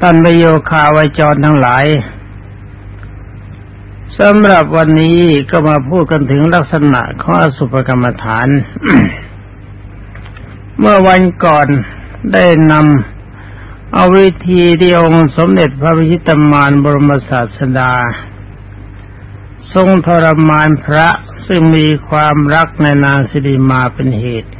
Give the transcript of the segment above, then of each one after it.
ตันประโยคาวจรทั้งหลายสำหรับวันนี้ก็มาพูดกันถึงลักษณะของอสุภกรรมฐาน เมื่อวันก่อนได้นำเอาวิธีที่องค์สมเด็จพระวิชิตมานบรมศาสดา ทรงทรมานพระซึ่งมีความรักในนางสิริมาเป็นเหตุ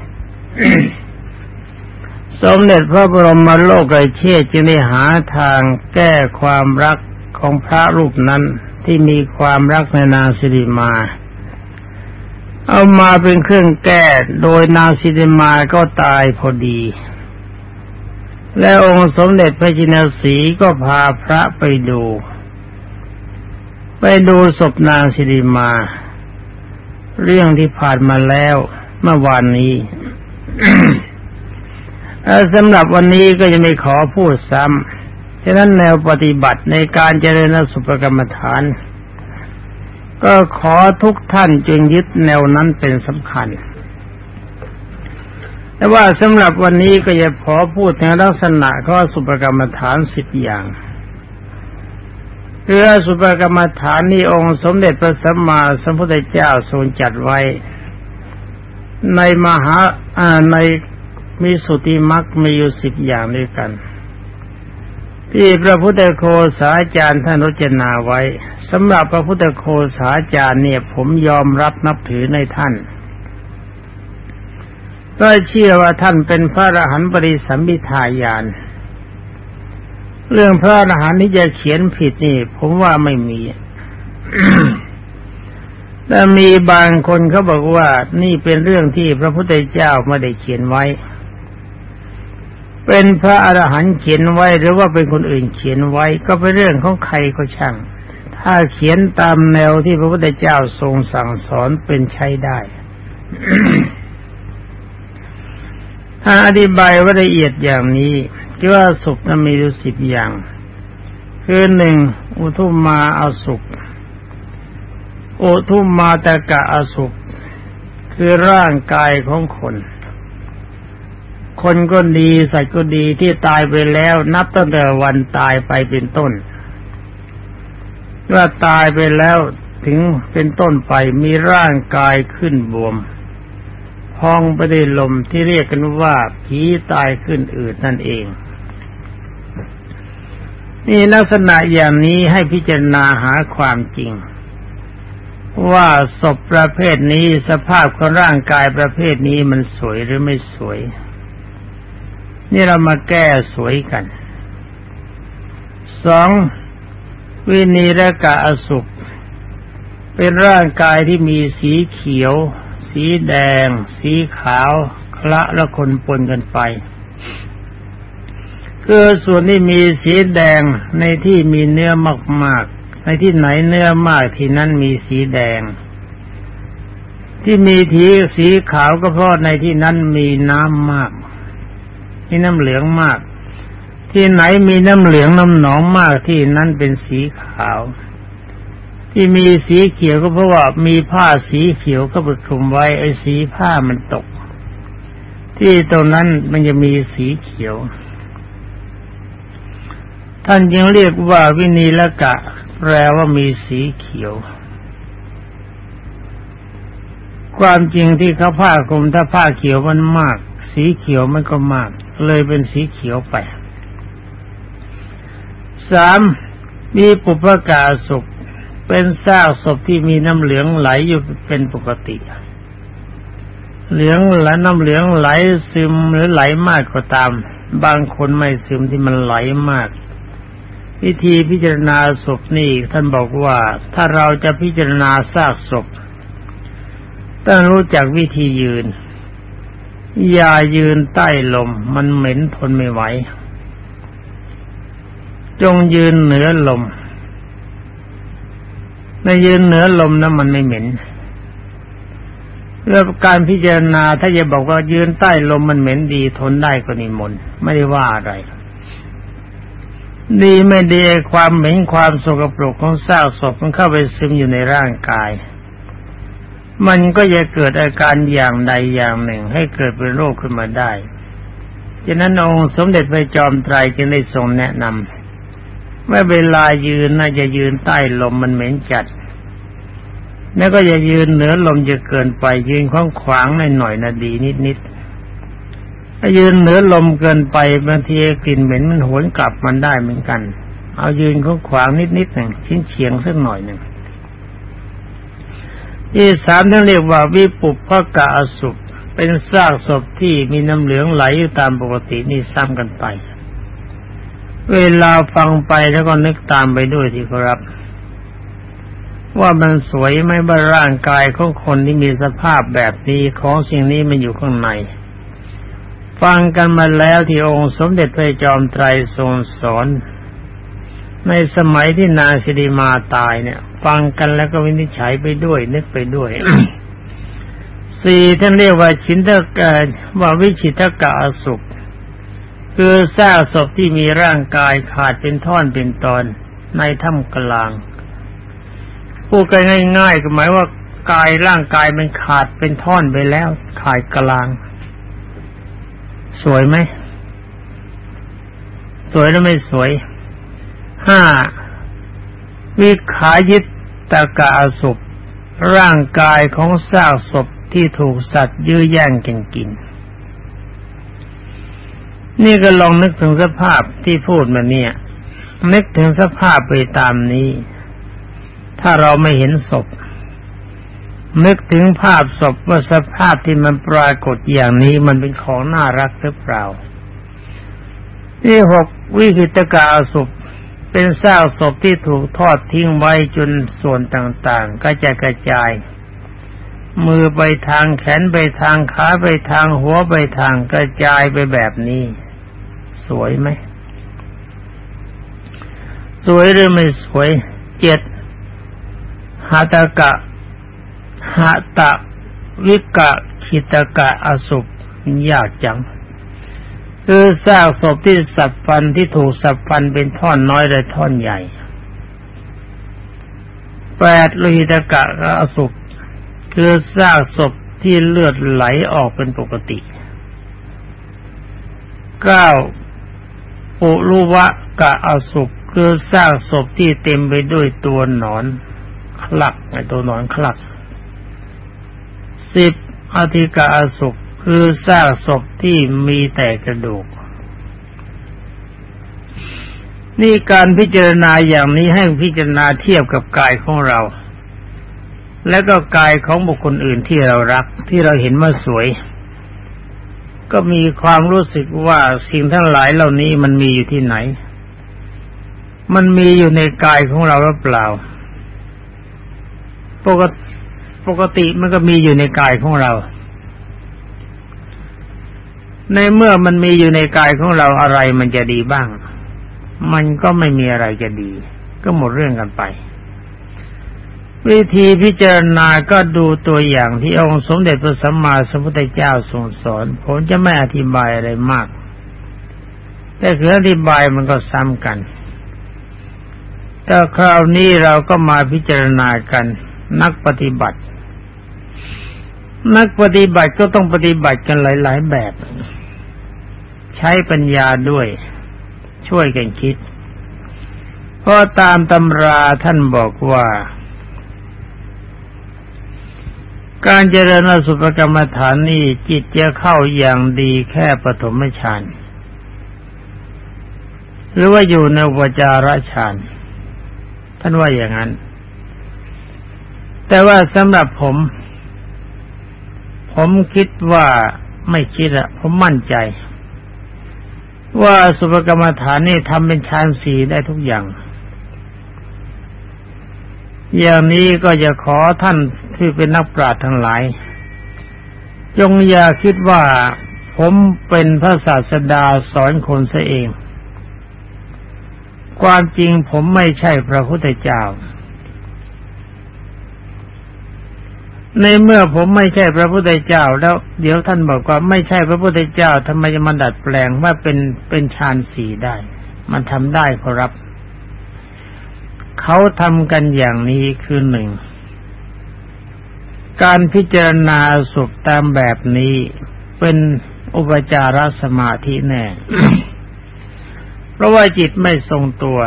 สมเด็จพระบรมโลกไกเชษจึงได้หาทางแก้ความรักของพระรูปนั้นที่มีความรักในนางสิริมา เอามาเป็นเครื่องแก้โดยนางสิริมาก็ตายพอดี และองค์สมเด็จพระจินสีก็พาพระไปดู ไปดูศพนางสิริมา เรื่องที่ผ่านมาแล้วเมื่อวานนี้ สำหรับวันนี้ก็จะไม่ขอพูดซ้ำฉะนั้นแนวปฏิบัติในการเจริญสุภกรรมฐาน ก็ขอทุกท่านจึงยึดแนวนั้นเป็นสำคัญ แต่ว่าสำหรับวันนี้ก็จะขอพูดในลักษณะข้อสุภกรรมฐานสิบอย่างคือสุภกรรมฐานนี้องค์สมเด็จพระสัมมาสัมพุทธเจ้าทรงจัดไว้ ในมหาใน มีสุติมักมีอยู่สิบอย่างด้วยกัน ที่พระพุทธโคสาจารย์ท่านรจนาไว้สำหรับพระพุทธโคสาจารย์เนี่ย ผมยอมรับนับถือในท่านก็เชื่อว่าท่านเป็นพระอรหันต์ปริสัมพิทายาน เรื่องพระอรหันต์ที่จะเขียนผิดนี่ ผมว่าไม่มีแต่มีบางคนเขาบอกว่านี่เป็นเรื่องที่พระพุทธเจ้าไม่ได้เขียนไว้ เป็นพระอรหันต์เขียนไว้หรือว่าเป็นคนอื่นเขียนไว้ก็เป็นเรื่องของใครก็ช่าง ถ้าเขียนตามแนวที่พระพุทธเจ้าทรงสั่งสอนเป็นใช้ได้ถ้าอธิบายว่าละเอียดอย่างนี้ก็ว่าสุขนั้นมีอยู่สิบอย่าง คือหนึ่งอุทุมมาอาสุขอุทุมมาตะกะอาสุข คือร่างกายของคน คนก็ดีสัตว์ก็ดีที่ตายไปแล้ว นับตั้งแต่วันตายไปเป็นต้นว่าตายไปแล้วถึงเป็นต้นไปมีร่างกายขึ้นบวม พองไปด้วยลมที่เรียกกันว่าผีตายขึ้นอืดนั่นเอง นี่ลักษณะอย่างนี้ให้พิจารณาหาความจริง ว่าศพประเภทนี้สภาพของร่างกายประเภทนี้มันสวยหรือไม่สวย นี่เรามาแก้สวยกันสองวินีรกะอสุขเป็นร่างกายที่มีสีเขียว สีแดง สีขาว คละและคนปนกันไปคือส่วนที่มีสีแดงในที่มีเนื้อมากๆ ในที่ไหนเนื้อมากที่นั้นมีสีแดง ที่มีทีสีขาวก็เพราะในที่นั้นมีน้ำมาก มีน้ำเหลืองมาก ที่ไหนมีน้ำเหลืองน้ำหนองมากที่นั้นเป็นสีขาว ที่มีสีเขียวก็เพราะว่ามีผ้าสีเขียวก็ไปคลุมไว้ไอ้สีผ้ามันตก ที่ตรงนั้นมันจะมีสีเขียว ท่านยังเรียกว่าวินีละกะ แปลว่ามีสีเขียวความจริงที่เขาผ้าคลุมถ้าผ้าเขียวมันมาก สีเขียวมันก็มาก เลยเป็นสีเขียวไปสามมีปุพกาศพเป็นซากศพที่มีน้ำเหลืองไหลอยู่เป็นปกติ เหลืองและน้ำเหลืองไหลซึมหรือไหลมากก็ตาม บางคนไม่ซึมที่มันไหลมาก วิธีพิจารณาศพนี่ท่านบอกว่าถ้าเราจะพิจารณาซากศพต้องรู้จักวิธียืน อย่ายืนใต้ลม มันเหม็นทนไม่ไหว จงยืนเหนือลมในยืนเหนือลมนะมันไม่เหม็นเรื่องการพิจารณาถ้าจะบอกว่ายืนใต้ลมมันเหม็นดีทนได้ก็นิมนต์ไม่ได้ว่าอะไร ดีไม่ดีความเหม็นความสกปรกของซากศพมันเข้าไปซึมอยู่ในร่างกาย มันก็จะเกิดอาการอย่างใดอย่างหนึ่ง ให้เกิดเป็นโรคขึ้นมาได้ฉะนั้นองค์สมเด็จพระจอมไตรจึงได้ทรงแนะนำเมื่อเวลายืนน่าจะยืนใต้ลมมันเหม็นจัด แล้วก็อย่ายืนเหนือลมจะเกินไปยืนขวางขวางหน่อยหน่อยนะดีนิดนิดถ้ายืนเหนือลมเกินไปบางทีกลิ่นเหม็นมันหวนกลับมันได้เหมือนกัน เอายืนขวางขวางนิดนิดหนึ่งชิ้นเฉียงสักหน่อยหนึ่ง ที่สามท่านเรียกว่าวิปุปพกะอสุปเป็นซากศพที่มีน้ำเหลืองไหลอยู่ตามปกตินี่ซ้ำกันไป เวลาฟังไปแล้วก็นึกตามไปด้วยที่ครับ ว่ามันสวยไหมบ้าร่างกายของคนที่มีสภาพแบบนี้ของสิ่งนี้มันอยู่ข้างใน ฟังกันมาแล้วที่องค์สมเด็จพระจอมไตรทรงสอน ในสมัยที่นางสิริมาตายเนี่ย ฟังกันแล้วก็วินิจฉัยไปด้วย นึกไปด้วยสี่ท่านเรียกว่าชินทกะว่าวิชิตกะอสุข คือซากศพที่มีร่างกายขาดเป็นท่อนเป็นตอนในถ้ำกลางพูดกันง่ายๆก็หมายว่ากายร่างกายมันขาดเป็นท่อนไปแล้ว ขาดกลาง สวยไหม สวยหรือไม่สวยห้า วิขายิตตะกะอสุขร่างกายของซากศพที่ถูกสัตว์ยื้อแย่งกันกิน นี่ก็ลองนึกถึงสภาพที่พูดมาเนี่ย นึกถึงสภาพไปตามนี้ ถ้าเราไม่เห็นศพ นึกถึงภาพศพว่าสภาพที่มันปรากฏอย่างนี้มันเป็นของน่ารักหรือเปล่าที่หกวิหิตกาศพ เป็นซากศพที่ถูกทอดทิ้งไว้จนส่วนต่างๆ ก็จะกระจาย มือไปทางแขนไปทางขาไปทางหัวไปทางกระจายไปแบบนี้ สวยไหม สวยหรือไม่สวย เจ็ดหาตะกะหาตะวิกะคิตะกะอสุปยากจัง คือซากศพที่สับฟันที่ถูกสับฟันเป็นท่อนน้อยและท่อนใหญ่แปดโลหิตกะอสุปคือซากศพที่เลือดไหลออกเป็นปกติเก้าปุรุวะกะอสุปคือซากศพที่เต็มไปด้วยตัวหนอนคลักไอตัวหนอนคลักสิบอธิกะอสุป คือซากศพที่มีแต่กระดูก นี่การพิจารณาอย่างนี้ให้พิจารณาเทียบกับกายของเรา และก็กายของบุคคลอื่นที่เรารักที่เราเห็นว่าสวย ก็มีความรู้สึกว่าสิ่งทั้งหลายเหล่านี้มันมีอยู่ที่ไหน มันมีอยู่ในกายของเราหรือเปล่า ปกติปกติมันก็มีอยู่ในกายของเรา ในเมื่อมันมีอยู่ในกายของเราอะไรมันจะดีบ้าง มันก็ไม่มีอะไรจะดี ก็หมดเรื่องกันไป วิธีพิจารณาก็ดูตัวอย่างที่องค์สมเด็จพระสัมมาสัมพุทธเจ้าทรงสอน ผมจะไม่อธิบายอะไรมาก แต่คืออธิบายมันก็ซ้ำกัน แต่คราวนี้เราก็มาพิจารณากันนักปฏิบัติ นักปฏิบัติก็ต้องปฏิบัติกันหลาย ๆ แบบ ใช้ปัญญาด้วย ช่วยกันคิด เพราะตามตำราท่านบอกว่า การเจริญอสุภกรรมฐานนี้จิตจะเข้าอย่างดีแค่ปฐมฌานหรือว่าอยู่ในวจาระฌานท่านว่าอย่างนั้น แต่ว่าสำหรับผม ผมคิดว่าไม่คิดอะผมมั่นใจ ว่าสุภกรรมฐานนี่ทำเป็นฌานสีได้ทุกอย่าง อย่างนี้ก็จะขอท่านที่เป็นนักปราชญ์ทั้งหลาย จงอย่าคิดว่าผมเป็นพระศาสดาสอนคนซะเอง ความจริงผมไม่ใช่พระพุทธเจ้า ในเมื่อผมไม่ใช่พระพุทธเจ้า แล้วเดี๋ยวท่านบอกว่าไม่ใช่พระพุทธเจ้าทำไมจะมาดัดแปลงว่าเป็นเป็นฌานสีได้ มันทำได้ครับ เขาทำกันอย่างนี้คือหนึ่ง การพิจารณาสุขตามแบบนี้เป็นอุปจารสมาธิแน่ เพราะว่าจิตไม่ทรงตัว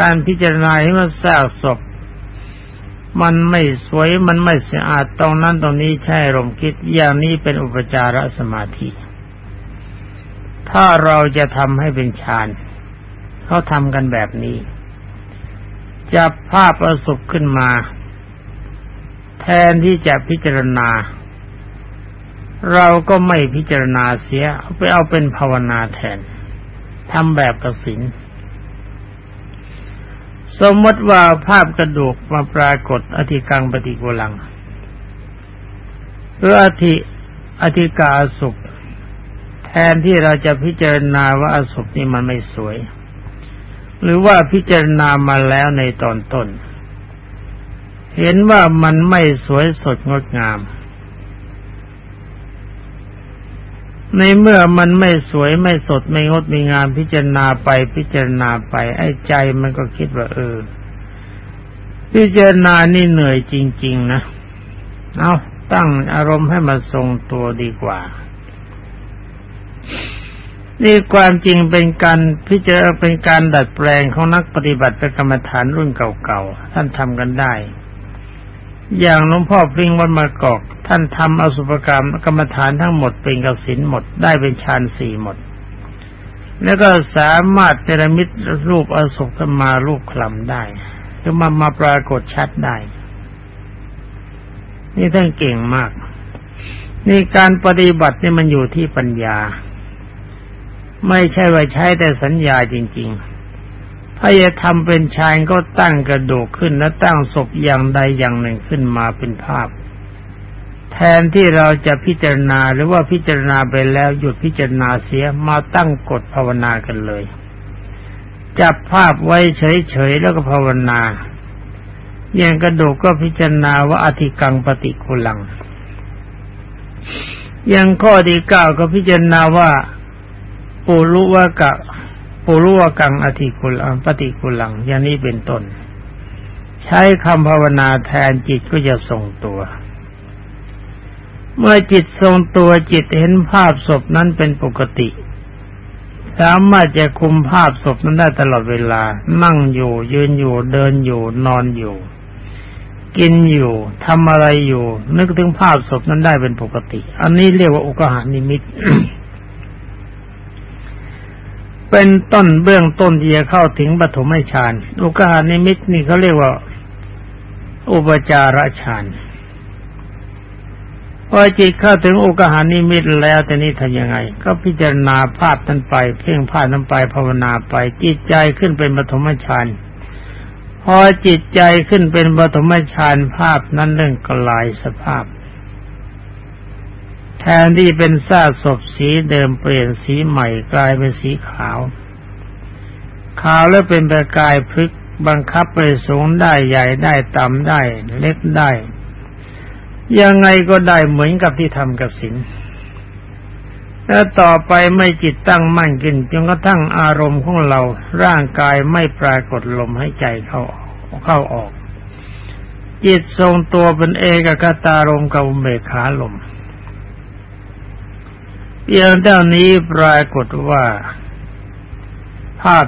การพิจารณาให้มันแทรกศพ มันไม่สวยมันไม่สะอาดตรงนั้นตรงนี้ใช่ลมคิดอย่างนี้เป็นอุปจารสมาธิ ถ้าเราจะทำให้เป็นฌานเขาทำกันแบบนี้ จับภาพประสบขึ้นมา แทนที่จะพิจารณา เราก็ไม่พิจารณาเสีย ไปเอาเป็นภาวนาแทนทำแบบกสิน สมมติว่าภาพกระดูกมาปรากฏอธิกังปฏิกุลังหรืออธิอธิกาสุขแทนที่เราจะพิจารณาว่าอสุขนี่มันไม่สวย หรือว่าพิจารณามาแล้วในตอนต้น เห็นว่ามันไม่สวยสดงดงาม ในเมื่อมันไม่สวยไม่สดไม่งดไม่งามพิจารณาไปพิจารณาไป ไอ้ใจมันก็คิดว่า เออ พิจารณานี่เหนื่อยจริง ๆ นะ เอาตั้งอารมณ์ให้มันทรงตัวดีกว่า นี่ความจริงเป็นการพิจารณาเป็นการดัดแปลงของนักปฏิบัติกรรมฐานรุ่นเก่าๆท่านทำกันได้ อย่างหลวงพ่อพิงวันมากอก ท่านทำอสุภกรรมกรรมฐานทั้งหมดเป็นกสินหมดได้เป็นฌานสี่หมด แล้วก็สามารถเจรมิตรูปอสุภมารูปคลำได้คือมามาปรากฏชัดได้ นี่ท่านเก่งมาก นี่การปฏิบัตินี่มันอยู่ที่ปัญญา ไม่ใช่ว่าใช้แต่สัญญาจริง ๆ ถ้าจะทำเป็นชายก็ตั้งกระดูกขึ้นและตั้งศพอย่างใดอย่างหนึ่งขึ้นมาเป็นภาพ แทนที่เราจะพิจารณาหรือว่าพิจารณาไปแล้วหยุดพิจารณาเสียมาตั้งกฎภาวนากันเลย จับภาพไว้เฉยๆแล้วก็ภาวนาอย่างกระดูกก็พิจารณาว่าอธิกังปฏิคุลัง อย่างข้อที่เก้าก็พิจารณาว่าปุรุวกะ ปุรุวกังอธิกุลังปฏิกุลัง อย่างนี้เป็นต้น ใช้คำภาวนาแทนจิตก็จะทรงตัว เมื่อจิตทรงตัวจิตเห็นภาพศพนั้นเป็นปกติ สามารถจะคุมภาพศพนั้นได้ตลอดเวลา นั่งอยู่ ยืนอยู่ เดินอยู่ นอนอยู่ กินอยู่ทำอะไรอยู่ นึกถึงภาพศพนั้นได้เป็นปกติ อันนี้เรียกว่าอุกหานิมิต เป็นต้นเบื้องต้นที่จะเข้าถึงปฐมฌานอุกานิมิตนี่เขาเรียกว่า อุปจารฌานพอจิตเข้าถึงอุกหานิมิตแล้วแต่นี้ทำยังไง ก็พิจารณาภาพนั้นไป เพ่งภาพนั้นไปภาวนาไป จิตใจขึ้นเป็นปฐมฌานพอจิตใจขึ้นเป็นปฐมฌานภาพนั้นเรื่องกลายสภาพ แทนที่เป็นซากศพสีเดิมเปลี่ยนสีใหม่กลายเป็นสีขาว ขาวแล้วเป็นประกายพลึกบังคับไปสูงได้ใหญ่ได้ต่ำได้ เล็กได้ ยังไงก็ได้เหมือนกับที่ทำกับสินแล้วต่อไปไม่จิตตั้งมั่นขึ้นจนกระทั่งอารมณ์ของเราร่างกายไม่ปรากฏลมให้ใจเข้าออกเข้าออก จิตทรงตัวเป็นเอกกตารมกับเบขาลม เพียงเท่านี้ปรากฏว่า ภาพ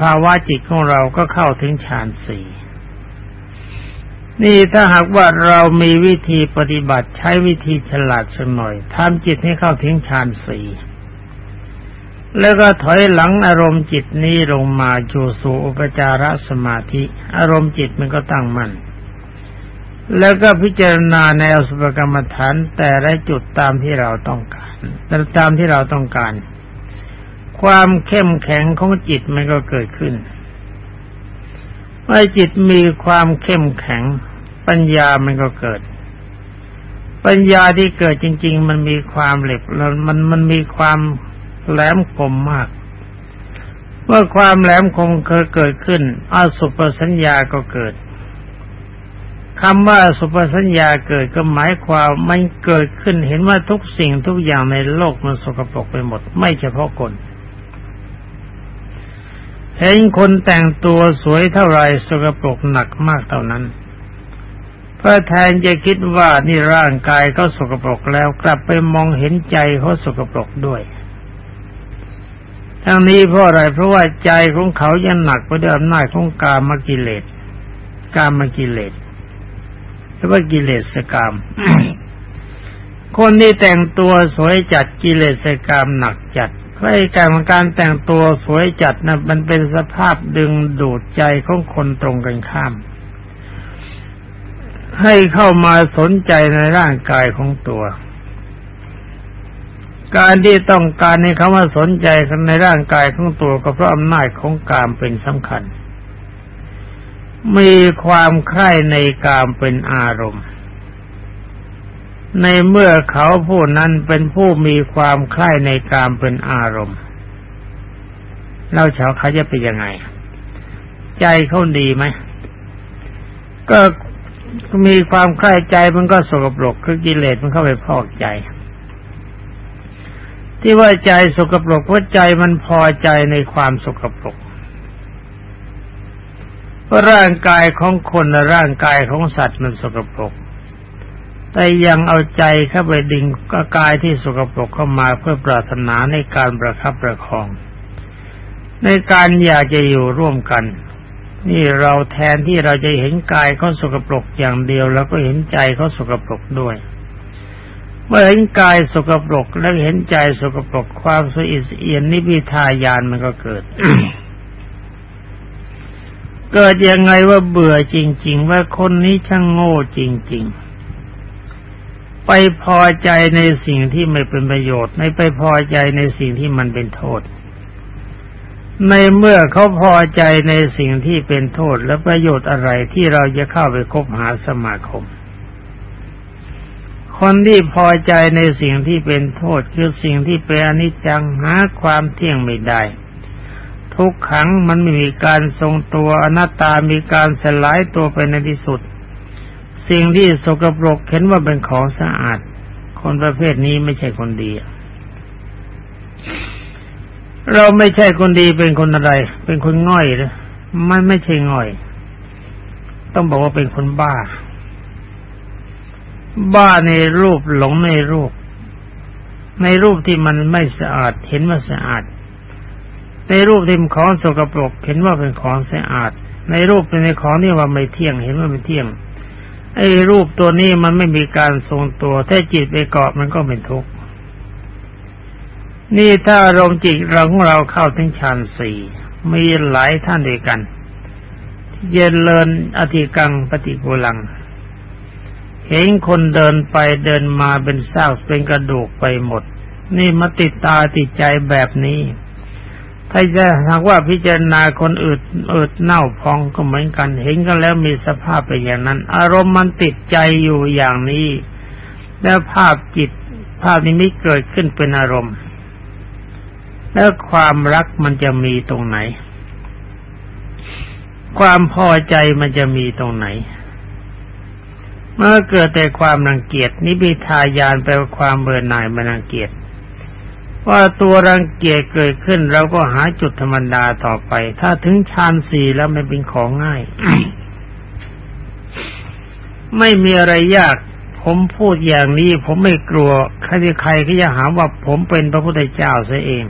ภาวะจิตของเราก็เข้าถึงฌานสี่นี่ถ้าหากว่าเรามีวิธีปฏิบัติใช้วิธีฉลาดสักหน่อยทำจิตให้เข้าถึงฌานสี่แล้วก็ถอยหลังอารมณ์จิตนี้ลงมาจูสู่อุปจารสมาธิ อารมณ์จิตมันก็ตั้งมั่น แล้วก็พิจารณาในอสุภกรรมฐานแต่ละจุดตามที่เราต้องการตามที่เราต้องการ ความเข้มแข็งของจิตมันก็เกิดขึ้นเมื่อจิตมีความเข้มแข็ง ปัญญามันก็เกิด ปัญญาที่เกิดจริง ๆ มันมีความเหล็กแล้วมันมันมีความแหลมคมมาก เมื่อความแหลมคมเคยเกิดขึ้นอาสุปสัญญาก็เกิด คำว่าสุภสัญญาเกิดก็หมายความมันเกิดขึ้นเห็นว่าทุกสิ่งทุกอย่างในโลกมันสกปรกไปหมด ไม่เฉพาะคน เห็นคนแต่งตัวสวยเท่าไรสกปรกหนักมากเท่านั้นเพื่อแทนจะคิดว่านี่ร่างกายเขาสกปรกแล้วกลับไปมองเห็นใจเขาสกปรกด้วยทั้งนี้เพราะอะไรเพราะว่าใจของเขายังหนักไปด้วยอำนาจของกามกิเลสกามกิเลส หรือว่ากิเลสกรรมคนที่แต่งตัวสวยจัดกิเลสกรรมหนักจัดเพราะการการแต่งตัวสวยจัดนะมันเป็นสภาพดึงดูดใจของคนตรงกันข้าม ให้เข้ามาสนใจในร่างกายของตัว การที่ต้องการให้เขามาสนใจในร่างกายของตัวก็เพราะอำนาจของกามเป็นสำคัญ มีความใคร่ในกามเป็นอารมณ์ ในเมื่อเขาผู้นั้นเป็นผู้มีความใคร่ในกามเป็นอารมณ์เราเฉาเขาจะเป็นยังไง ใจเขาดีไหมก็มีความใคร่ใจมันก็สกปรกคือกิเลสมันเข้าไปพอกใจ ที่ว่าใจสกปรกเพราะใจมันพอใจในความสกปรก ว่าร่างกายของคนและร่างกายของสัตว์มันสกปรก แต่ยังเอาใจเข้าไปดึงกายที่สกปรกเข้ามาเพื่อปรารถนาในการประคับประคอง ในการอยากจะอยู่ร่วมกัน นี่เราแทนที่เราจะเห็นกายเขาสกปรกอย่างเดียว แล้วก็เห็นใจเขาสกปรกด้วย เมื่อเห็นกายสกปรกแล้วเห็นใจสกปรกความสุอิสเอียนนิพิทายานมันก็เกิด เกิดยังไงว่าเบื่อจริง ๆ ว่าคนนี้ช่างโง่จริง ๆ ไปพอใจในสิ่งที่ไม่เป็นประโยชน์ ไม่ไปพอใจในสิ่งที่มันเป็นโทษ ในเมื่อเขาพอใจในสิ่งที่เป็นโทษและประโยชน์อะไรที่เราจะเข้าไปคบหาสมาคม คนที่พอใจในสิ่งที่เป็นโทษคือสิ่งที่เป็นอนิจจังหาความเที่ยงไม่ได้ ทุกขังมันไม่มีการทรงตัวอนัตตามีการสลายตัวไปในที่สุด สิ่งที่สกปรกเห็นว่าเป็นของสะอาด คนประเภทนี้ไม่ใช่คนดี เราไม่ใช่คนดีเป็นคนอะไร เป็นคนง่อยเลยมันไม่ใช่ง่อย ต้องบอกว่าเป็นคนบ้า บ้าในรูปหลงในรูป ในรูปที่มันไม่สะอาดเห็นว่าสะอาด ในรูปที่ของสกปรก เห็นว่าเป็นของสะอาด ในรูปเป็นในของที่ว่าไม่เที่ยง เห็นว่าไม่เที่ยง ไอ้รูปตัวนี้มันไม่มีการทรงตัว ถ้าจิตไปเกาะมันก็เป็นทุกข์ นี่ถ้าอารมณ์จิตเราของเราเข้าถึงฌานสี่มีหลายท่านด้วยกัน เย็นเลินอธิกังปฏิกูลัง เห็นคนเดินไปเดินมาเป็นซากเป็นกระดูกไปหมด นี่มาติดตาติดใจแบบนี้ ถ้าจะหากว่าพิจารณาคนอืดอืดเน่าพองก็เหมือนกัน เห็นกันแล้วมีสภาพไปอย่างนั้น อารมณ์มันติดใจอยู่อย่างนี้ แล้วภาพจิต ภาพนี้ไม่เกิดขึ้นเป็นอารมณ์ แล้วความรักมันจะมีตรงไหน ความพอใจมันจะมีตรงไหน เมื่อเกิดแต่ความรังเกียจนิพิทายานแปลว่าความเบื่อหน่ายมันรังเกียจ ว่าตัวรังเกียจเกิดขึ้นเราก็หาจุดธรรมดาต่อไป ถ้าถึงฌานสี่แล้วไมันเป็นของง่าย ไม่มีอะไรยาก ผมพูดอย่างนี้ ผมไม่กลัว ใครใครก็จะหาว่าผมเป็นพระพุทธเจ้าซะเอง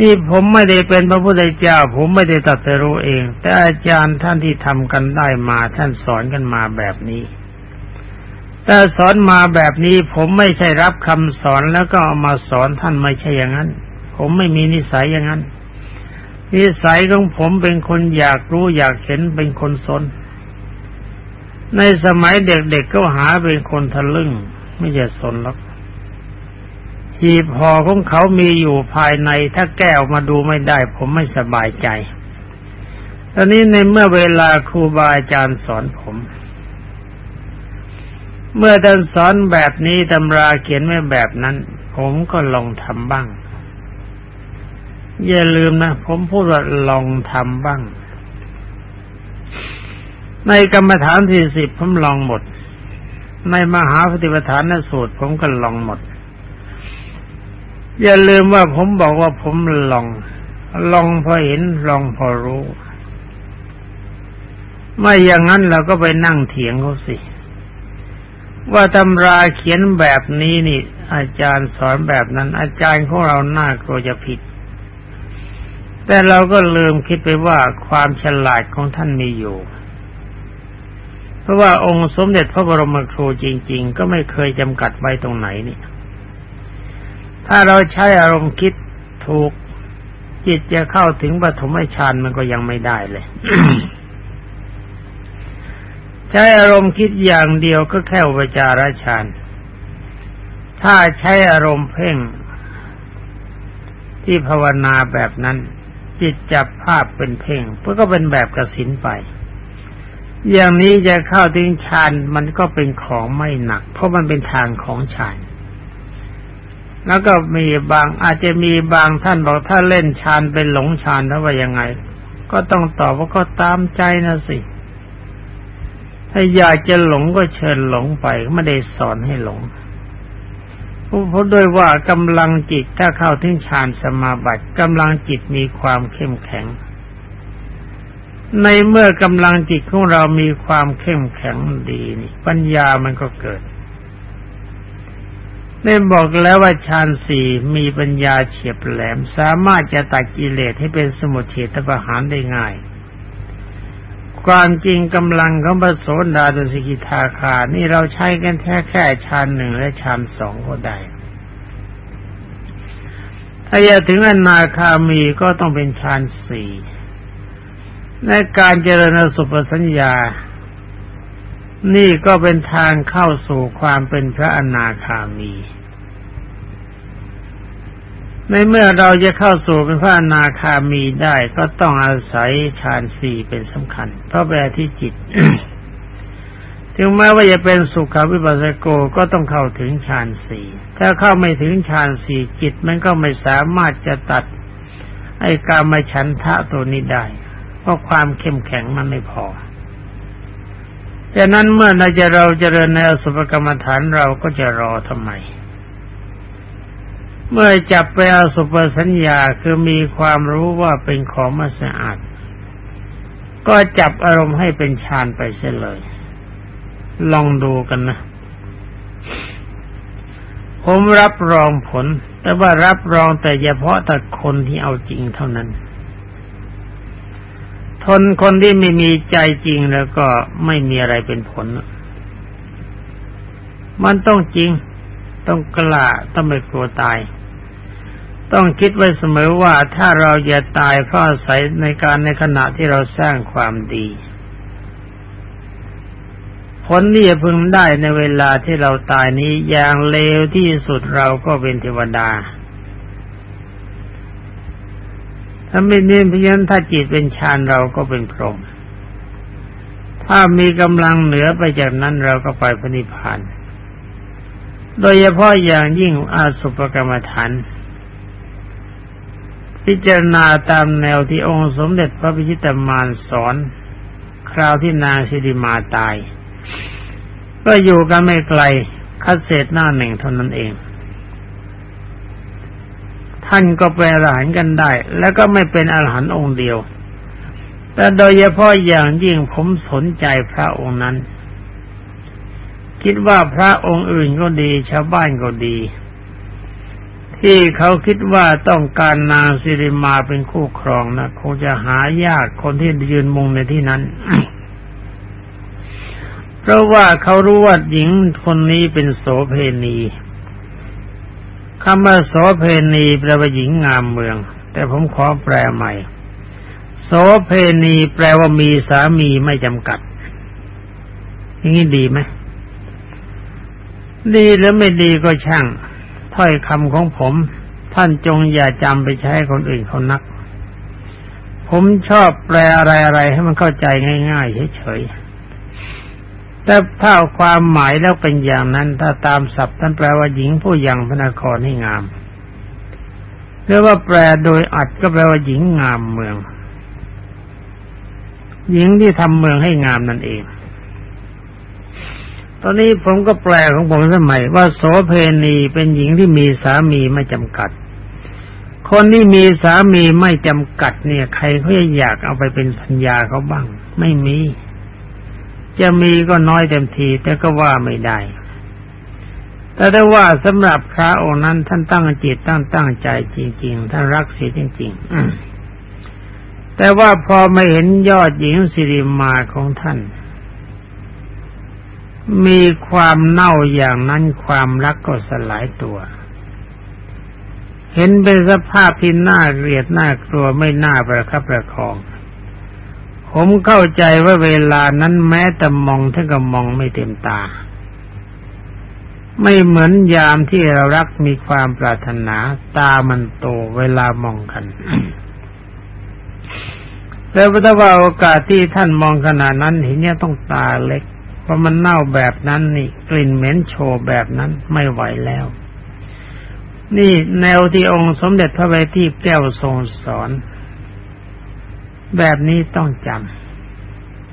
นี่ผมไม่ได้เป็นพระพุทธเจ้า ผมไม่ได้ตัดสรู้เอง แต่อาจารย์ท่านที่ทำกันได้มา ท่านสอนกันมาแบบนี้ แต่สอนมาแบบนี้ผมไม่ใช่รับคำสอนแล้วก็เอามาสอนท่านไม่ใช่อย่างนั้น ผมไม่มีนิสัยอย่างนั้น นิสัยของผมเป็นคนอยากรู้อยากเห็นเป็นคนสน ในสมัยเด็กๆก็หาเป็นคนทะลึ่ง ไม่ใช่สนหรอกหีบห่อของเขามีอยู่ภายใน ถ้าแก้วมาดูไม่ได้ ผมไม่สบายใจ ตอนนี้ในเมื่อเวลาครูบาอาจารย์สอนผม เมื่อท่านสอนแบบนี้ตำราเขียนไว้แบบนั้น ผมก็ลองทำบ้าง อย่าลืมนะ ผมพูดว่าลองทำบ้าง ในกรรมฐานที่สิบผมลองหมด ในมหาปฏิปทานสูตร ผมก็ลองหมด อย่าลืมว่าผมบอกว่าผมลอง ลองพอเห็นลองพอรู้ ไม่อย่างนั้นเราก็ไปนั่งเถียงเขาสิ ว่าตำราเขียนแบบนี้นี่ อาจารย์สอนแบบนั้น อาจารย์ของเราหน้ากลัวจะผิด แต่เราก็ลืมคิดไปว่าความฉลาดของท่านมีอยู่ เพราะว่าองค์สมเด็จพระบรมครูจริง ๆ ก็ไม่เคยจำกัดไว้ตรงไหนนี่ถ้าเราใช้อารมณ์คิดถูกจิตจะเข้าถึงปฐมฌานมันก็ยังไม่ได้เลย ใช้อารมณ์คิดอย่างเดียวก็แค่อุปจารฌานถ้าใช้อารมณ์เพ่ง ที่ภาวนาแบบนั้น จิตจับภาพเป็นเพ่งเพื่อก็เป็นแบบกสินไป อย่างนี้จะเข้าถึงฌานมันก็เป็นของไม่หนัก เพราะมันเป็นทางของฌานแล้วก็มีบางอาจจะมีบางท่านบอกถ้าเล่นฌานเป็นหลงฌานแล้วว่ายังไง ก็ต้องตอบว่าก็ตามใจนะสิ ถ้าอยากจะหลงก็เชิญหลงไปไม่ได้สอนให้หลงเพราะด้วยว่ากำลังจิตถ้าเข้าถึงฌานสมาบัติกำลังจิตมีความเข้มแข็ง ในเมื่อกำลังจิตของเรามีความเข้มแข็งดีนี่ปัญญามันก็เกิดได้บอกแล้วว่าฌานสี่มีปัญญาเฉียบแหลม สามารถจะตัดกิเลสให้เป็นสมุทเฉทประหารได้ง่าย ความจริงกำลังของพระโสดาดุสิกิทาคา นี่เราใช้กันแค่แค่ฌานหนึ่งและฌานสองก็ได้ ถ้าจะถึงอนาคามีก็ต้องเป็นฌานสี่ในการเจริญสุปสัญญา นี่ก็เป็นทางเข้าสู่ความเป็นพระอนาคามี ในเมื่อเราจะเข้าสู่เป็นพระอนาคามีได้ก็ต้องอาศัยฌานสี่เป็นสำคัญ เพราะแปลที่จิต ถึงแม้ว่าจะเป็นสุขวิปัสสโกก็ต้องเข้าถึงฌานสี่ถ้าเข้าไม่ถึงฌานสี่จิตมันก็ไม่สามารถจะตัด ไอ้กามฉันทะตัวนี้ได้ เพราะความเข้มแข็งมันไม่พอดังนั้นเมื่อเราจะเราเจริญในอสุภกรรมฐานเราก็จะรอทำไม เมื่อจับไปอสุภสัญญาคือมีความรู้ว่าเป็นของไม่สะอาด ก็จับอารมณ์ให้เป็นฌานไปเสียเลย ลองดูกันนะ ผมรับรองผล แต่ว่ารับรองแต่เฉพาะแต่คนที่เอาจริงเท่านั้น ทนคนที่ไม่มีใจจริงแล้วก็ไม่มีอะไรเป็นผล มันต้องจริงต้องกล้าต้องไม่กลัวตาย ต้องคิดไว้เสมอว่าถ้าเราจะตายเพราะอาศัยในการในขณะที่เราสร้างความดี ผลที่จะพึงได้ในเวลาที่เราตายนี้อย่างเลวที่สุดเราก็เป็นเทวดา ถ้าไม่เน้นพยันถ้าจิตเป็นฌานเราก็เป็นพรหมถ้ามีกำลังเหนือไปจากนั้นเราก็ไปพระนิพพานโดยเฉพาะอย่างยิ่งอาสุปกรรมฐาน พิจารณาตามแนวที่องค์สมเด็จพระพิชิตมารสอน คราวที่นางสิริมาตาย ก็อยู่กันไม่ไกลคัดเศษหน้าหนึ่งเท่านั้นเอง ท่านก็เป็นอรหันต์กันได้ แล้วก็ไม่เป็นอรหันต์องค์เดียว แต่โดยเฉพาะอย่างยิ่งผมสนใจพระองค์นั้น คิดว่าพระองค์อื่นก็ดีชาวบ้านก็ดี ที่เขาคิดว่าต้องการนางสิริมาเป็นคู่ครองนะคงจะหายากคนที่ยืนมุงในที่นั้น เพราะว่าเขารู้ว่าหญิงคนนี้เป็นโสเพณีคำว่าโสเพณีแปลว่าหญิงงามเมือง แต่ผมขอแปลใหม่ โสเพณีแปลว่ามีสามีไม่จำกัดอย่างนี้ดีไหมดีหรือไม่ดีก็ช่าง ถ้อยคำของผม ท่านจงอย่าจำไปใช้คนอื่นเขานัก ผมชอบแปลอะไรอะไรให้มันเข้าใจง่าย ๆ เฉยๆแต่ถ้าความหมายแล้วเป็นอย่างนั้น ถ้าตามศัพท์ท่านแปลว่าหญิงผู้ยังพระนครให้งามหรือว่าแปลโดยอัดก็แปลว่าหญิงงามเมือง หญิงที่ทำเมืองให้งามนั่นเอง ตอนนี้ผมก็แปลของผมสมัยว่าโสเพณีเป็นหญิงที่มีสามีไม่จำกัด คนที่มีสามีไม่จำกัดเนี่ย ใครเขาอยากเอาไปเป็นพัญญาเขาบ้าง ไม่มี จะมีก็น้อยเต็มที แต่ก็ว่าไม่ได้ แต่ได้ว่าสำหรับพระองค์นั้นท่านตั้งจิตตั้งตั้งใจจริง ๆ ท่านรักเสียจริง ๆ แต่ว่าพอไม่เห็นยอดหญิงสิริมาของท่าน มีความเน่าอย่างนั้นความรักก็สลายตัว เห็นเป็นสภาพที่น่าเกลียดน่ากลัวไม่น่าประคับประคอง ผมเข้าใจว่าเวลานั้นแม้แต่มองท่านก็มองไม่เต็มตา ไม่เหมือนยามที่เรารักมีความปรารถนาตามันโตเวลามองกันแต่ถ้าว่าโอกาสที่ท่านมองขนาดนั้นเห็นเนี่ยต้องตาเล็ก เพราะมันเน่าแบบนั้นนี่ กลิ่นเหม็นโชแบบนั้นไม่ไหวแล้ว นี่แนวที่องค์สมเด็จพระบัณฑิตแก้วทรงสอน แบบนี้ต้องจ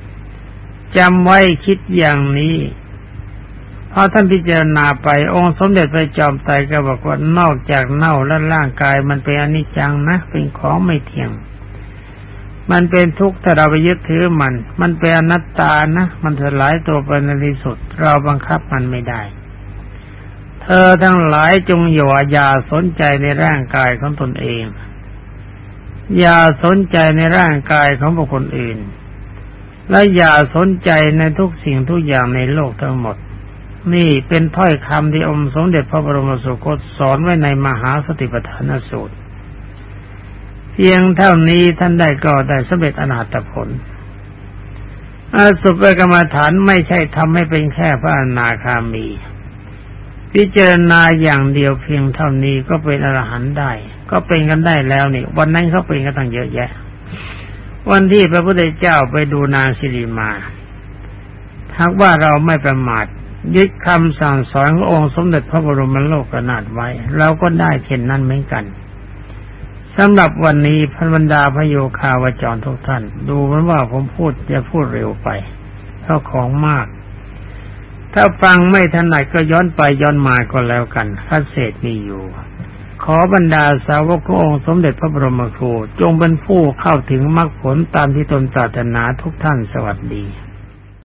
ำจำไว้คิดอย่างนี้พอท่านพิจารณาไปองค์สมเด็จพระจอมไตรก็บอกว่านอกจากเน่าและร่างกายมันเป็นอนิจจังนะ เป็นของไม่เที่ยง มันเป็นทุกข์ถ้าเราไปยึดถือมัน มันเป็นอนัตตานะ มันสลายตัวไปในที่สุด เราบังคับมันไม่ได้ เธอทั้งหลายจงอย่าอย่าสนใจในร่างกายของตนเอง อย่าสนใจในร่างกายของบุคคลอื่น และอย่าสนใจในทุกสิ่งทุกอย่างในโลกทั้งหมด นี่เป็นถ้อยคำที่องค์สมเด็จพระบรมสุคตสอนไว้ในมหาสติปัฏฐานสูตร พียงเท่านี้ท่านได้ก็ได้สำเร็จอนาตผลอาสุภกรรมฐานไม่ใช่ทำให้เป็นแค่พระอนาคามี พิจารณาอย่างเดียวเพียงเท่านี้ก็เป็นอรหันต์ได้ ก็เป็นกันได้แล้วนี่วันนั้นเขาเป็นกันตั้งเยอะแยะ วันที่พระพุทธเจ้าไปดูนางสิริมาหากว่าเราไม่ประมาทยึดคำสั่งสอนขององค์สมเด็จพระบรมโลกนาถไว้เราก็ได้เช่นนั้นเหมือนกัน สำหรับวันนี้พันบรรดาพโยคาวจรทุกท่าน ดูมือนว่าผมพูดจะพูดเร็วไปเพราะของมาก ถ้าฟังไม่ถนัดก็ย้อนไปย้อนมาก็แล้วกันพัดเศษมีอยู่ ขอบรรดาสาวกองค์สมเด็จพระบรมครู จงเป็นผู้เข้าถึงมรรคผลตามที่ตนปรารถนาทุกท่านสวัสดี